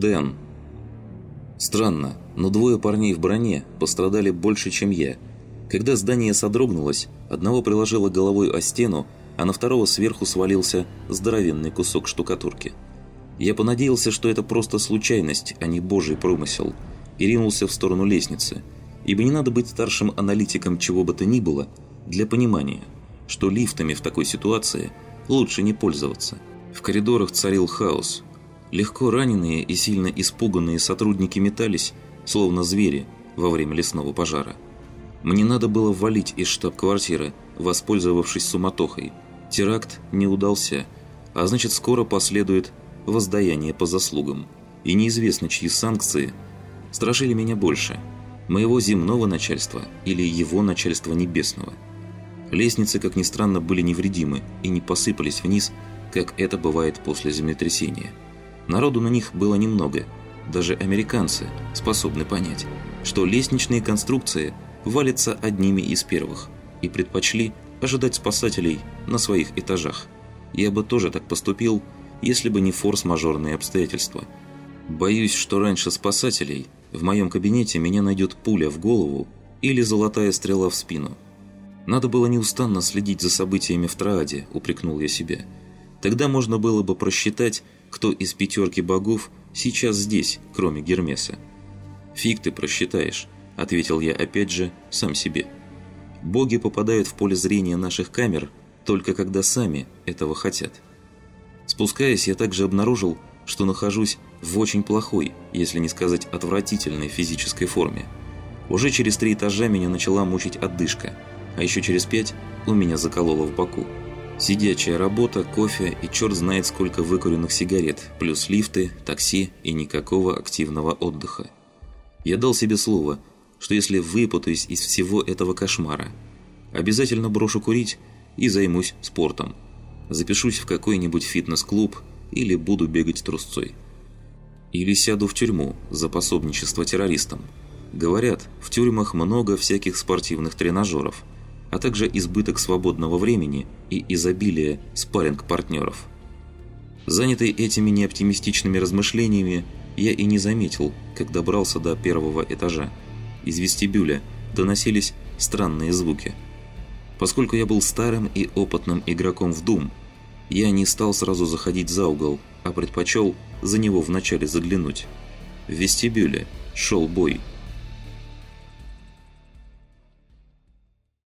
Дэн. Странно, но двое парней в броне пострадали больше, чем я. Когда здание содрогнулось, одного приложило головой о стену, а на второго сверху свалился здоровенный кусок штукатурки. Я понадеялся, что это просто случайность, а не божий промысел, и ринулся в сторону лестницы, ибо не надо быть старшим аналитиком чего бы то ни было для понимания, что лифтами в такой ситуации лучше не пользоваться. В коридорах царил хаос. Легко раненые и сильно испуганные сотрудники метались, словно звери во время лесного пожара. Мне надо было валить из штаб-квартиры, воспользовавшись суматохой. Теракт не удался, а значит скоро последует воздаяние по заслугам. И неизвестно, чьи санкции страшили меня больше – моего земного начальства или его начальства небесного. Лестницы, как ни странно, были невредимы и не посыпались вниз, как это бывает после землетрясения. Народу на них было немного, даже американцы способны понять, что лестничные конструкции валятся одними из первых и предпочли ожидать спасателей на своих этажах. Я бы тоже так поступил, если бы не форс-мажорные обстоятельства. Боюсь, что раньше спасателей в моем кабинете меня найдет пуля в голову или золотая стрела в спину. Надо было неустанно следить за событиями в Трааде, упрекнул я себя. Тогда можно было бы просчитать, кто из пятерки богов сейчас здесь, кроме Гермеса. «Фиг ты просчитаешь», – ответил я опять же сам себе. «Боги попадают в поле зрения наших камер только когда сами этого хотят». Спускаясь, я также обнаружил, что нахожусь в очень плохой, если не сказать отвратительной физической форме. Уже через три этажа меня начала мучить отдышка, а еще через пять у меня закололо в боку. Сидячая работа, кофе и черт знает сколько выкуренных сигарет, плюс лифты, такси и никакого активного отдыха. Я дал себе слово, что если выпутаюсь из всего этого кошмара, обязательно брошу курить и займусь спортом запишусь в какой-нибудь фитнес-клуб или буду бегать трусцой. Или сяду в тюрьму за пособничество террористам. Говорят, в тюрьмах много всяких спортивных тренажеров, а также избыток свободного времени и изобилие спарринг-партнеров. Занятый этими неоптимистичными размышлениями, я и не заметил, как добрался до первого этажа. Из вестибюля доносились странные звуки. Поскольку я был старым и опытным игроком в Doom, я не стал сразу заходить за угол, а предпочел за него вначале заглянуть. В вестибюле шел бой –